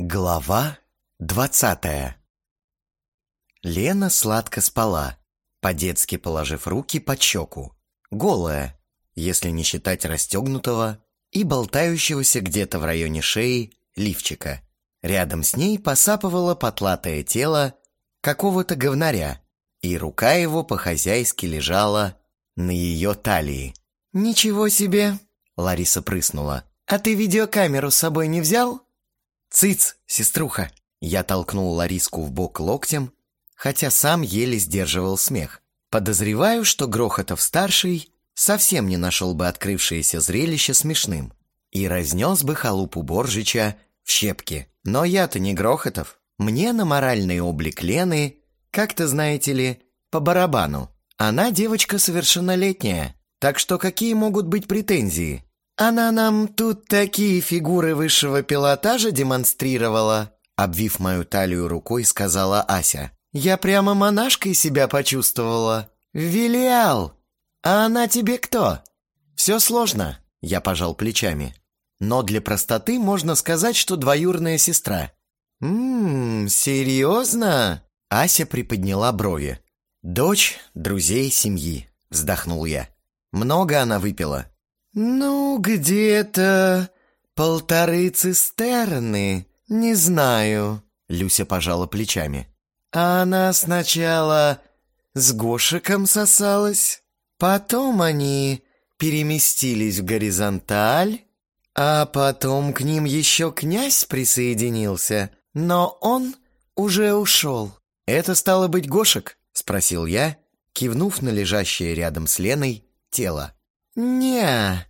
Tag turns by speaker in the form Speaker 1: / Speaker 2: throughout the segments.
Speaker 1: Глава двадцатая Лена сладко спала, по-детски положив руки под щеку, голая, если не считать расстегнутого и болтающегося где-то в районе шеи лифчика. Рядом с ней посапывало потлатое тело какого-то говнаря, и рука его по-хозяйски лежала на ее талии. «Ничего себе!» — Лариса прыснула. «А ты видеокамеру с собой не взял?» «Цыц, сеструха!» Я толкнул Лариску в бок локтем, хотя сам еле сдерживал смех. Подозреваю, что Грохотов-старший совсем не нашел бы открывшееся зрелище смешным и разнес бы халупу Боржича в щепки. Но я-то не Грохотов. Мне на моральный облик Лены, как-то, знаете ли, по барабану. Она девочка совершеннолетняя, так что какие могут быть претензии? «Она нам тут такие фигуры высшего пилотажа демонстрировала», обвив мою талию рукой, сказала Ася. «Я прямо монашкой себя почувствовала. Вилиал! А она тебе кто?» «Все сложно», — я пожал плечами. «Но для простоты можно сказать, что двоюрная сестра». «Ммм, серьезно?» Ася приподняла брови. «Дочь друзей семьи», — вздохнул я. «Много она выпила?» «Ну, где-то полторы цистерны, не знаю», — Люся пожала плечами. «А она сначала с Гошиком сосалась, потом они переместились в горизонталь, а потом к ним еще князь присоединился, но он уже ушел». «Это стало быть Гошек?» — спросил я, кивнув на лежащее рядом с Леной тело. «Не,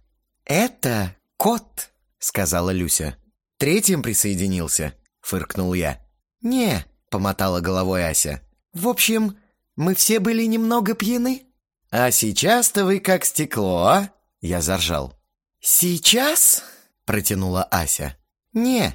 Speaker 1: это кот», — сказала Люся. «Третьим присоединился», — фыркнул я. «Не», — помотала головой Ася. «В общем, мы все были немного пьяны». «А сейчас-то вы как стекло, а?» Я заржал. «Сейчас?» — протянула Ася. «Не,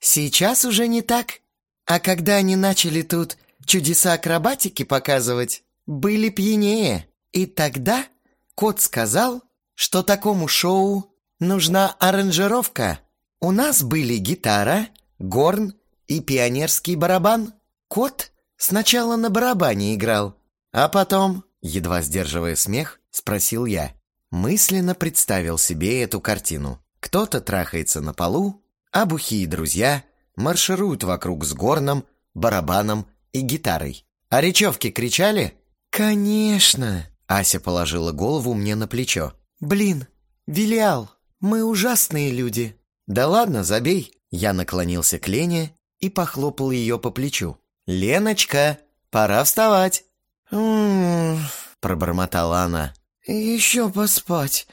Speaker 1: сейчас уже не так. А когда они начали тут чудеса акробатики показывать, были пьянее. И тогда кот сказал, что такому шоу нужна аранжировка. У нас были гитара, горн и пионерский барабан. Кот сначала на барабане играл, а потом, едва сдерживая смех, спросил я. Мысленно представил себе эту картину. Кто-то трахается на полу, а бухие друзья маршируют вокруг с горном, барабаном и гитарой. А речевки кричали? «Конечно!» Ася положила голову мне на плечо. «Блин, Вилиал, мы ужасные люди». «Да ладно, забей». Я наклонился к Лене и похлопал ее по плечу. «Леночка, пора вставать». «М-м-м», пробормотала она. «Еще поспать.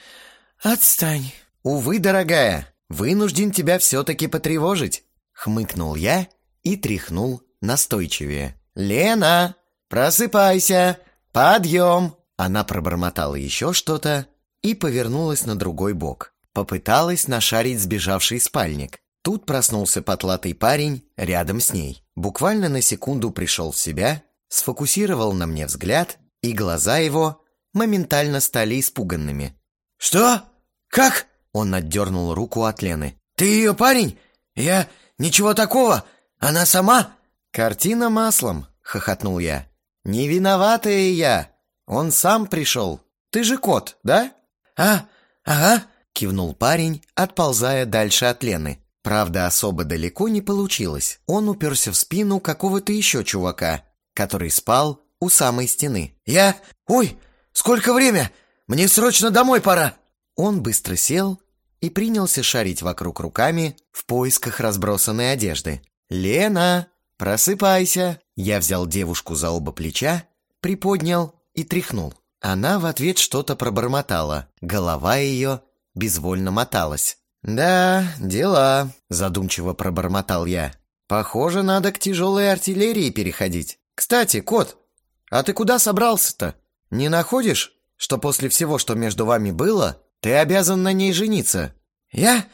Speaker 1: Отстань». «Увы, дорогая, вынужден тебя все-таки потревожить», хмыкнул я и тряхнул настойчивее. «Лена, просыпайся! Подъем!» Она пробормотала еще что-то, и повернулась на другой бок. Попыталась нашарить сбежавший спальник. Тут проснулся потлатый парень рядом с ней. Буквально на секунду пришел в себя, сфокусировал на мне взгляд, и глаза его моментально стали испуганными. «Что? Как?» Он отдернул руку от Лены. «Ты ее парень? Я... Ничего такого! Она сама?» «Картина маслом», — хохотнул я. «Не виноватая я. Он сам пришел. Ты же кот, да?» «А, ага», — кивнул парень, отползая дальше от Лены. Правда, особо далеко не получилось. Он уперся в спину какого-то еще чувака, который спал у самой стены. «Я... Ой, сколько время! Мне срочно домой пора!» Он быстро сел и принялся шарить вокруг руками в поисках разбросанной одежды. «Лена, просыпайся!» Я взял девушку за оба плеча, приподнял и тряхнул. Она в ответ что-то пробормотала. Голова ее безвольно моталась. «Да, дела», — задумчиво пробормотал я. «Похоже, надо к тяжелой артиллерии переходить. Кстати, кот, а ты куда собрался-то? Не находишь, что после всего, что между вами было, ты обязан на ней жениться?» «Я?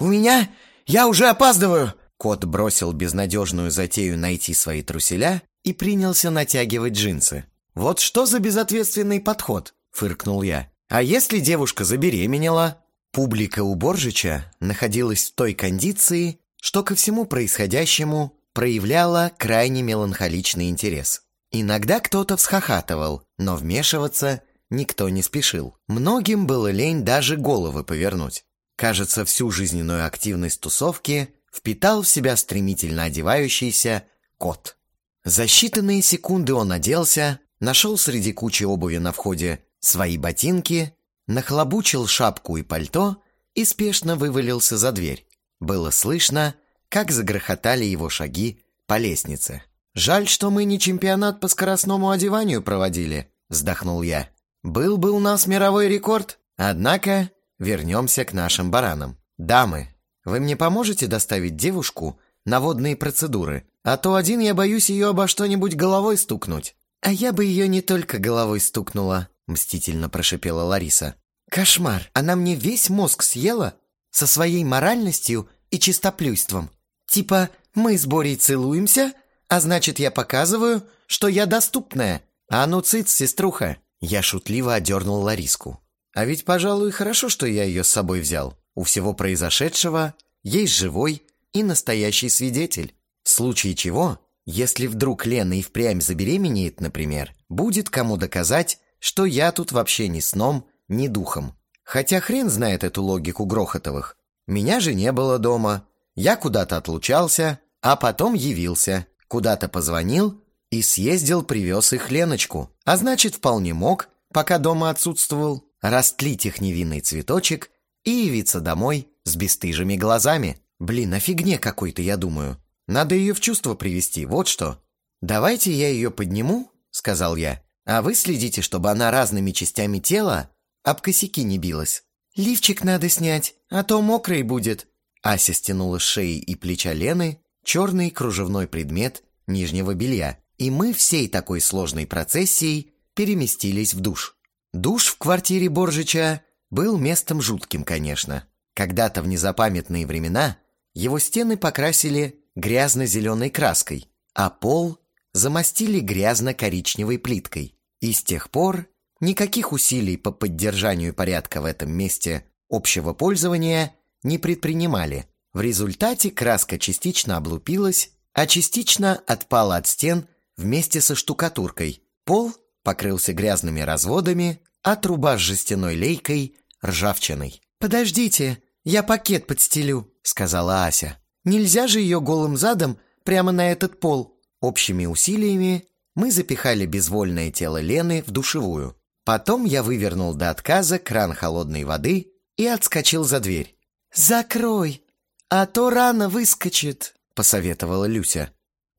Speaker 1: У меня? Я уже опаздываю!» Кот бросил безнадежную затею найти свои труселя и принялся натягивать джинсы. «Вот что за безответственный подход?» – фыркнул я. «А если девушка забеременела?» Публика у Боржича находилась в той кондиции, что ко всему происходящему проявляла крайне меланхоличный интерес. Иногда кто-то всхохатывал, но вмешиваться никто не спешил. Многим было лень даже головы повернуть. Кажется, всю жизненную активность тусовки впитал в себя стремительно одевающийся кот. За считанные секунды он оделся, нашел среди кучи обуви на входе свои ботинки, нахлобучил шапку и пальто и спешно вывалился за дверь. Было слышно, как загрохотали его шаги по лестнице. «Жаль, что мы не чемпионат по скоростному одеванию проводили», — вздохнул я. «Был бы у нас мировой рекорд. Однако вернемся к нашим баранам. Дамы, вы мне поможете доставить девушку на водные процедуры? А то один я боюсь ее обо что-нибудь головой стукнуть». «А я бы ее не только головой стукнула», — мстительно прошипела Лариса. «Кошмар! Она мне весь мозг съела со своей моральностью и чистоплюйством. Типа, мы с Борей целуемся, а значит, я показываю, что я доступная. А ну цыц, сеструха!» Я шутливо одернул Лариску. «А ведь, пожалуй, хорошо, что я ее с собой взял. У всего произошедшего есть живой и настоящий свидетель. В случае чего, если вдруг Лена и впрямь забеременеет, например, будет кому доказать, что я тут вообще ни сном, ни духом. Хотя хрен знает эту логику Грохотовых. Меня же не было дома. Я куда-то отлучался, а потом явился. Куда-то позвонил и съездил, привез их Леночку. А значит, вполне мог, пока дома отсутствовал, растлить их невинный цветочек и явиться домой с бесстыжими глазами. Блин, о фигне какой-то, я думаю. Надо ее в чувство привести, вот что. «Давайте я ее подниму», — сказал я, «а вы следите, чтобы она разными частями тела об косяки не билась. Лифчик надо снять, а то мокрый будет». Ася стянула с шеи и плеча Лены черный кружевной предмет нижнего белья, и мы всей такой сложной процессией переместились в душ. Душ в квартире Боржича был местом жутким, конечно. Когда-то в незапамятные времена его стены покрасили грязно-зеленой краской, а пол замостили грязно-коричневой плиткой. И с тех пор никаких усилий по поддержанию порядка в этом месте общего пользования не предпринимали. В результате краска частично облупилась, а частично отпала от стен вместе со штукатуркой. Пол покрылся грязными разводами, а труба с жестяной лейкой – ржавчиной. «Подождите, я пакет подстелю», – сказала Ася. «Нельзя же ее голым задом прямо на этот пол». Общими усилиями мы запихали безвольное тело Лены в душевую. Потом я вывернул до отказа кран холодной воды и отскочил за дверь. «Закрой, а то рано выскочит», — посоветовала Люся.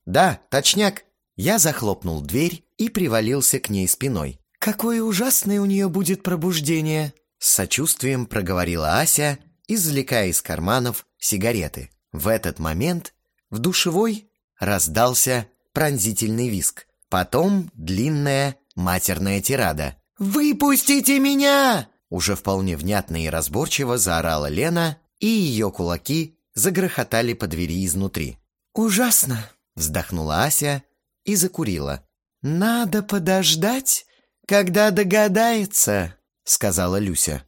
Speaker 1: «Да, точняк». Я захлопнул дверь и привалился к ней спиной. «Какое ужасное у нее будет пробуждение!» С сочувствием проговорила Ася, извлекая из карманов сигареты. В этот момент в душевой раздался пронзительный виск. Потом длинная матерная тирада. «Выпустите меня!» Уже вполне внятно и разборчиво заорала Лена, и ее кулаки загрохотали по двери изнутри. «Ужасно!» — вздохнула Ася и закурила. «Надо подождать, когда догадается», — сказала Люся.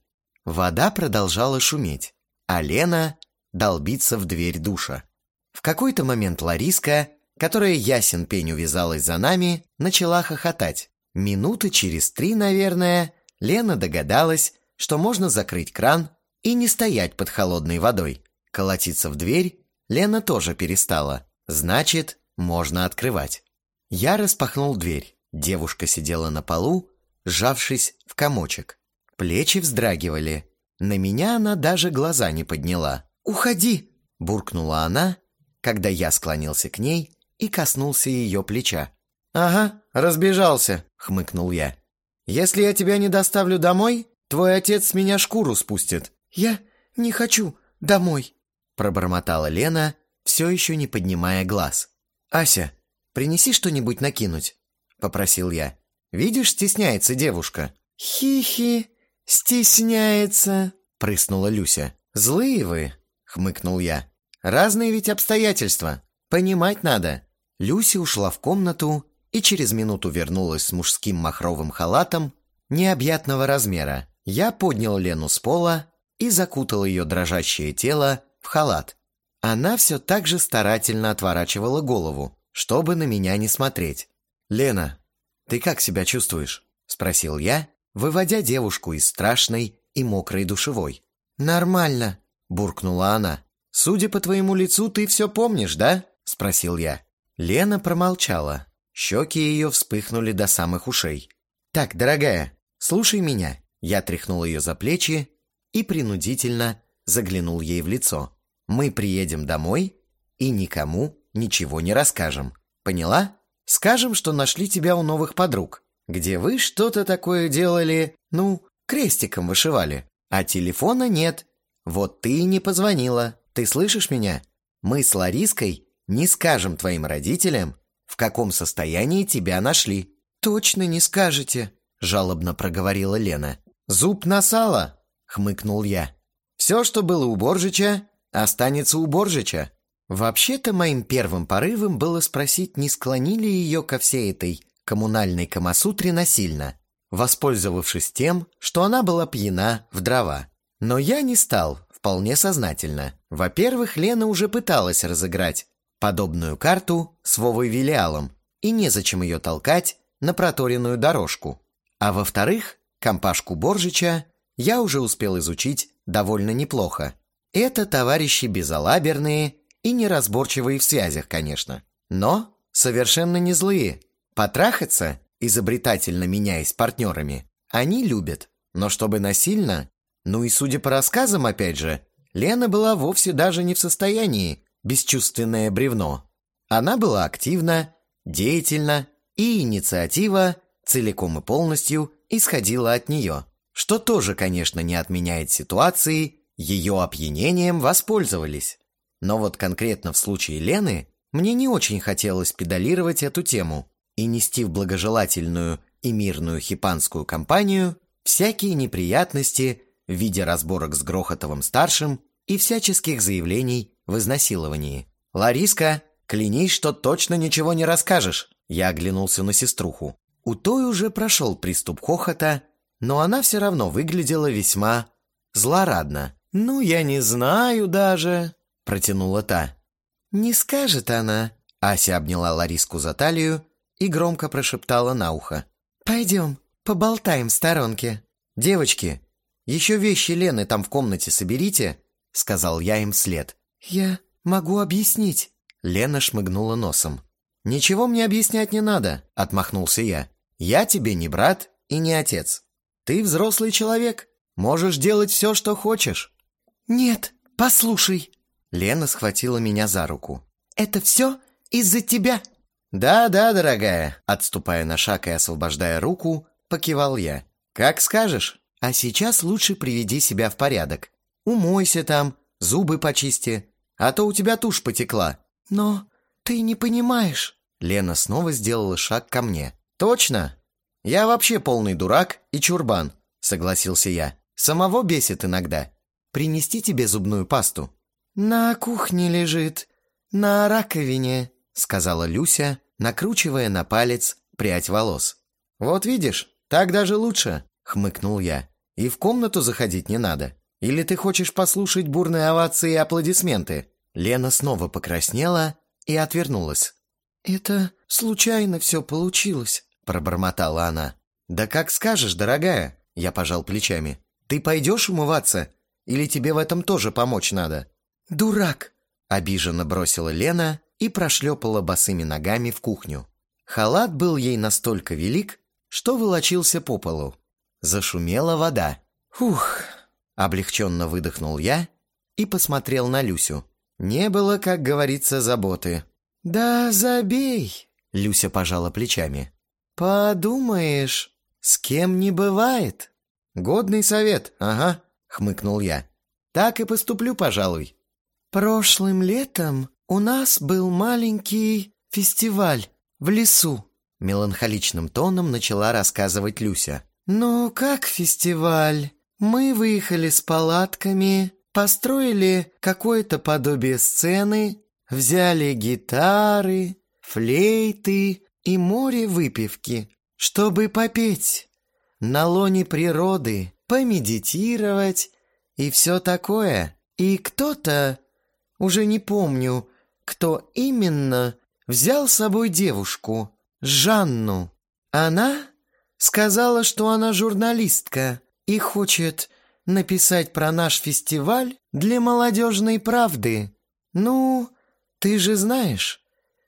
Speaker 1: Вода продолжала шуметь, а Лена долбиться в дверь душа. В какой-то момент Лариска, которая ясен пень увязалась за нами, начала хохотать. Минуты через три, наверное, Лена догадалась, что можно закрыть кран и не стоять под холодной водой. Колотиться в дверь Лена тоже перестала. Значит, можно открывать. Я распахнул дверь. Девушка сидела на полу, сжавшись в комочек. Плечи вздрагивали. На меня она даже глаза не подняла. «Уходи!» – буркнула она, когда я склонился к ней и коснулся ее плеча. «Ага, разбежался», — хмыкнул я. «Если я тебя не доставлю домой, твой отец с меня шкуру спустит». «Я не хочу домой», — пробормотала Лена, все еще не поднимая глаз. «Ася, принеси что-нибудь накинуть», — попросил я. «Видишь, стесняется девушка». «Хи-хи, стесняется», — прыснула Люся. «Злые вы», — хмыкнул я. «Разные ведь обстоятельства. Понимать надо». Люся ушла в комнату и через минуту вернулась с мужским махровым халатом необъятного размера. Я поднял Лену с пола и закутал ее дрожащее тело в халат. Она все так же старательно отворачивала голову, чтобы на меня не смотреть. «Лена, ты как себя чувствуешь?» – спросил я, выводя девушку из страшной и мокрой душевой. «Нормально», – буркнула она. «Судя по твоему лицу, ты все помнишь, да?» – спросил я. Лена промолчала. Щеки ее вспыхнули до самых ушей. «Так, дорогая, слушай меня». Я тряхнул ее за плечи и принудительно заглянул ей в лицо. «Мы приедем домой и никому ничего не расскажем. Поняла? Скажем, что нашли тебя у новых подруг, где вы что-то такое делали, ну, крестиком вышивали, а телефона нет. Вот ты и не позвонила. Ты слышишь меня? Мы с Лариской не скажем твоим родителям, в каком состоянии тебя нашли». «Точно не скажете», — жалобно проговорила Лена. «Зуб на сало», — хмыкнул я. «Все, что было у Боржича, останется у Боржича». Вообще-то моим первым порывом было спросить, не склонили ее ко всей этой коммунальной камасутре насильно, воспользовавшись тем, что она была пьяна в дрова. Но я не стал, вполне сознательно. Во-первых, Лена уже пыталась разыграть подобную карту с Вовой Вилиалом, и незачем ее толкать на проторенную дорожку. А во-вторых, компашку Боржича я уже успел изучить довольно неплохо. Это товарищи безалаберные и неразборчивые в связях, конечно. Но совершенно не злые. Потрахаться, изобретательно меняясь партнерами, они любят. Но чтобы насильно, ну и судя по рассказам, опять же, Лена была вовсе даже не в состоянии бесчувственное бревно. Она была активна, деятельна, и инициатива целиком и полностью исходила от нее, что тоже, конечно, не отменяет ситуации, ее опьянением воспользовались. Но вот конкретно в случае Лены мне не очень хотелось педалировать эту тему и нести в благожелательную и мирную хипанскую компанию всякие неприятности в виде разборок с Грохотовым-старшим и всяческих заявлений в изнасиловании. «Лариска, клянись, что точно ничего не расскажешь!» Я оглянулся на сеструху. У той уже прошел приступ хохота, но она все равно выглядела весьма злорадно. «Ну, я не знаю даже», — протянула та. «Не скажет она», — Ася обняла Лариску за талию и громко прошептала на ухо. «Пойдем, поболтаем в сторонке». «Девочки, еще вещи Лены там в комнате соберите», — сказал я им вслед. «Я могу объяснить». Лена шмыгнула носом. «Ничего мне объяснять не надо», — отмахнулся я. «Я тебе не брат и не отец. Ты взрослый человек, можешь делать все, что хочешь». «Нет, послушай». Лена схватила меня за руку. «Это все из-за тебя». «Да-да, дорогая», — отступая на шаг и освобождая руку, покивал я. «Как скажешь. А сейчас лучше приведи себя в порядок. Умойся там, зубы почисти, а то у тебя тушь потекла». «Но ты не понимаешь». Лена снова сделала шаг ко мне. «Точно? Я вообще полный дурак и чурбан», — согласился я. «Самого бесит иногда. Принести тебе зубную пасту?» «На кухне лежит, на раковине», — сказала Люся, накручивая на палец прядь волос. «Вот видишь, так даже лучше», — хмыкнул я. «И в комнату заходить не надо. Или ты хочешь послушать бурные овации и аплодисменты?» Лена снова покраснела и отвернулась. «Это случайно все получилось», — пробормотала она. «Да как скажешь, дорогая», — я пожал плечами. «Ты пойдешь умываться? Или тебе в этом тоже помочь надо?» «Дурак!» — обиженно бросила Лена и прошлепала босыми ногами в кухню. Халат был ей настолько велик, что волочился по полу. Зашумела вода. «Ух!» — облегченно выдохнул я и посмотрел на Люсю. Не было, как говорится, заботы. «Да забей!» — Люся пожала плечами. «Подумаешь, с кем не бывает?» «Годный совет, ага», — хмыкнул я. «Так и поступлю, пожалуй». «Прошлым летом у нас был маленький фестиваль в лесу», — меланхоличным тоном начала рассказывать Люся. «Ну, как фестиваль? Мы выехали с палатками, построили какое-то подобие сцены, взяли гитары, флейты и море выпивки, чтобы попеть на лоне природы, помедитировать и все такое. И кто-то
Speaker 2: уже не помню, кто именно взял с собой девушку, Жанну. Она сказала, что она журналистка и хочет написать про наш фестиваль для молодежной правды. Ну, ты же знаешь,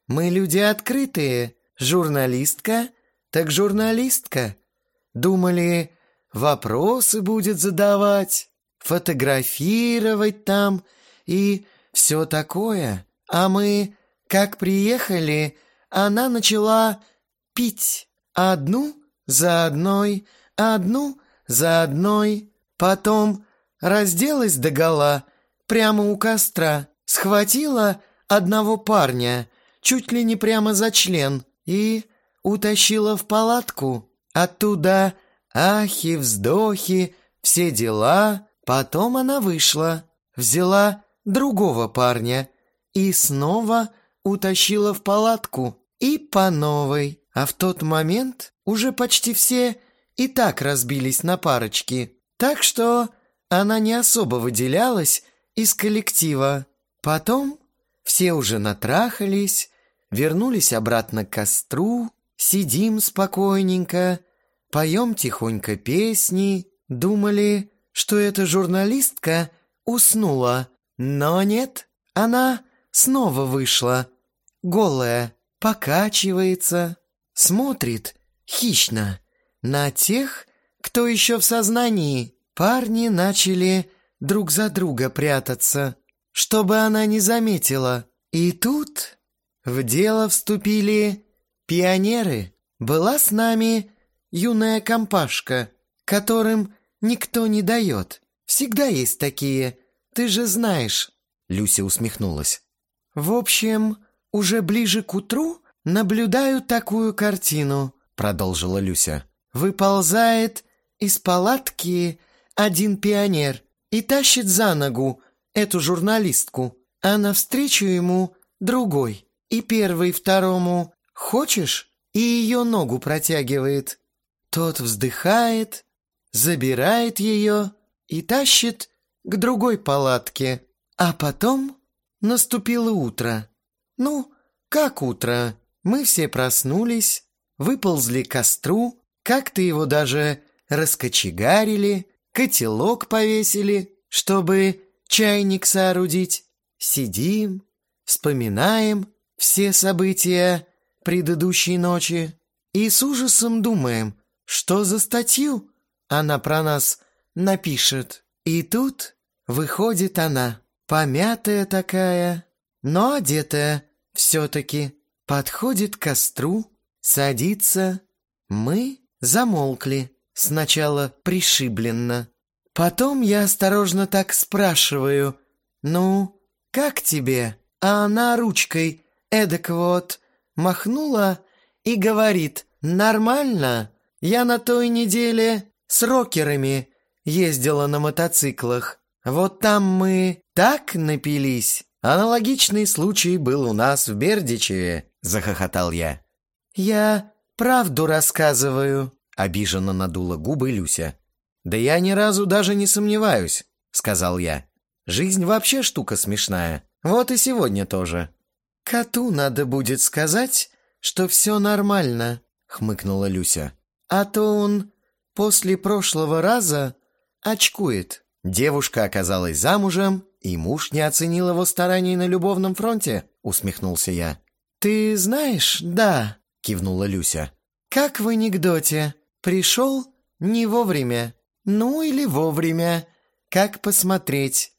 Speaker 2: мы люди открытые, журналистка, так журналистка. Думали, вопросы будет задавать, фотографировать там и все такое. А мы, как приехали, она начала пить одну за одной, одну за одной. Потом разделась догола прямо у костра, схватила одного парня, чуть ли не прямо за член, и утащила в палатку. Оттуда ахи, вздохи, все дела. Потом она вышла, взяла другого парня и снова утащила в палатку и по новой. А в тот момент уже почти все и так разбились на парочки. Так что она не особо выделялась из коллектива. Потом все уже натрахались, вернулись обратно к костру, сидим спокойненько, поем тихонько песни, думали, что эта журналистка уснула, но нет, она снова вышла, голая, покачивается, смотрит хищно на тех, кто еще в сознании. Парни начали друг за друга прятаться, чтобы она не заметила. И тут в дело вступили пионеры. Была с нами юная компашка, которым никто не дает. Всегда есть такие, ты же знаешь». Люся усмехнулась. «В общем, уже ближе к утру наблюдаю такую картину», продолжила Люся. «Выползает из палатки один пионер и тащит за ногу эту журналистку, а навстречу ему другой. И первый второму «Хочешь?» и ее ногу протягивает. Тот вздыхает, забирает ее и тащит к другой палатке. А потом наступило утро. Ну, как утро? Мы все проснулись, выползли к костру, как-то его даже раскочегарили, котелок повесили, чтобы чайник соорудить. Сидим, вспоминаем все события предыдущей ночи и с ужасом думаем, что за статью она про нас напишет. И тут выходит она, помятая такая, но одетая все-таки, подходит к костру, садится. Мы замолкли, сначала пришибленно. Потом я осторожно так спрашиваю, «Ну, как тебе?» А она ручкой эдак вот махнула и говорит, «Нормально, я на той неделе с рокерами ездила на мотоциклах. Вот там мы так напились. Аналогичный случай был у нас в Бердичеве», — захохотал я. «Я правду рассказываю», — обиженно надула губы Люся. «Да я ни разу даже не сомневаюсь», — сказал я. «Жизнь вообще штука смешная. Вот и сегодня тоже». «Коту надо будет сказать, что все нормально», — хмыкнула Люся. «А то он после прошлого раза очкует». Девушка оказалась замужем, и муж не оценил его стараний на любовном фронте, усмехнулся я. «Ты знаешь, да», — кивнула Люся. «Как в анекдоте. Пришел не вовремя. Ну или вовремя. Как посмотреть.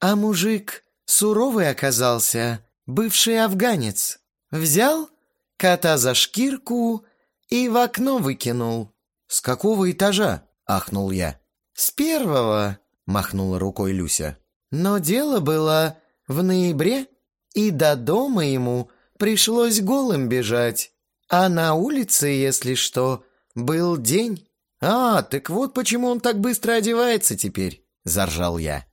Speaker 2: А мужик суровый оказался, бывший афганец. Взял кота за шкирку и в окно выкинул. «С какого этажа?» – ахнул я. «С первого», – махнула рукой Люся. «Но дело было в ноябре, и до дома ему пришлось голым бежать. А на улице, если что, был день». «А, так вот почему он так быстро одевается теперь», – заржал я.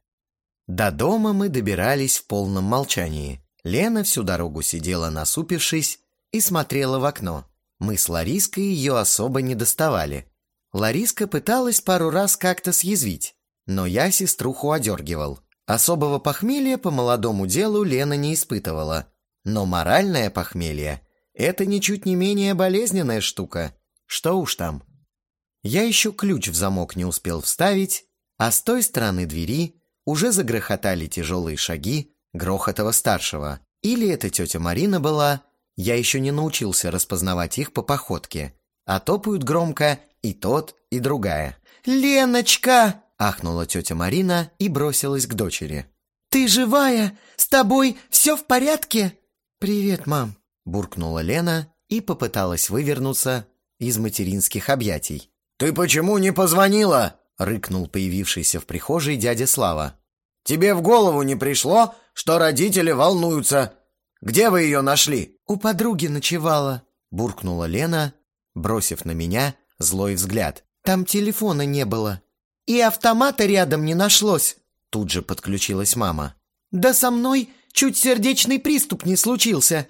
Speaker 2: До дома мы добирались в полном молчании. Лена всю дорогу сидела насупившись и смотрела в окно. Мы с Лариской ее особо не доставали. Лариска пыталась пару раз как-то съязвить, но я сеструху одергивал.
Speaker 1: Особого похмелья по молодому делу Лена не испытывала. Но моральное похмелье – это ничуть не менее болезненная штука. Что уж там. Я еще ключ в замок не успел вставить, а с той стороны двери уже загрохотали тяжелые шаги Грохотова-старшего. Или это тетя Марина была, я еще не научился распознавать их по походке. А топают громко и тот, и другая.
Speaker 2: «Леночка!»
Speaker 1: – ахнула тетя Марина и бросилась к дочери.
Speaker 2: «Ты живая? С тобой все в порядке?»
Speaker 1: «Привет, мам!» – буркнула Лена и попыталась вывернуться из материнских объятий.
Speaker 3: «Ты почему не позвонила?»
Speaker 1: — рыкнул появившийся в прихожей дядя Слава.
Speaker 3: «Тебе в голову не пришло, что родители волнуются? Где вы ее нашли?»
Speaker 2: «У подруги ночевала», —
Speaker 1: буркнула Лена, бросив на меня злой взгляд.
Speaker 2: «Там телефона не было. И автомата рядом не нашлось», —
Speaker 1: тут же подключилась мама.
Speaker 2: «Да со мной чуть сердечный приступ не случился.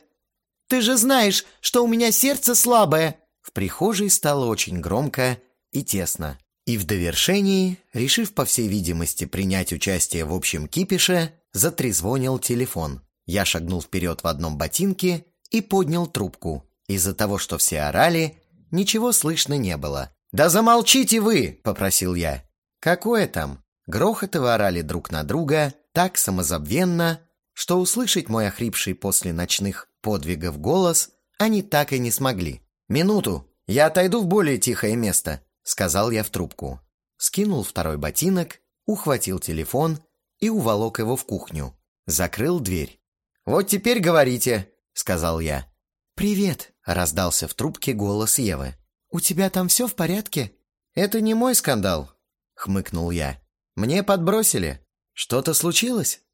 Speaker 2: Ты же знаешь, что у меня сердце слабое».
Speaker 1: В прихожей стало очень громко и тесно. И в довершении, решив, по всей видимости, принять участие в общем кипише, затрезвонил телефон. Я шагнул вперед в одном ботинке и поднял трубку. Из-за того, что все орали, ничего слышно не было.
Speaker 3: «Да замолчите вы!» – попросил я.
Speaker 1: «Какое там?» Грохотовы орали друг на друга так самозабвенно, что услышать мой охрипший после ночных подвигов голос они так и не смогли.
Speaker 3: «Минуту, я отойду в более тихое место»,
Speaker 1: сказал я в трубку. Скинул второй ботинок, ухватил телефон и уволок его в кухню. Закрыл дверь.
Speaker 3: «Вот теперь говорите», — сказал я.
Speaker 2: «Привет», —
Speaker 1: раздался в трубке голос Евы.
Speaker 2: «У тебя там все в порядке?»
Speaker 1: «Это не мой скандал», — хмыкнул я. «Мне подбросили. Что-то случилось?»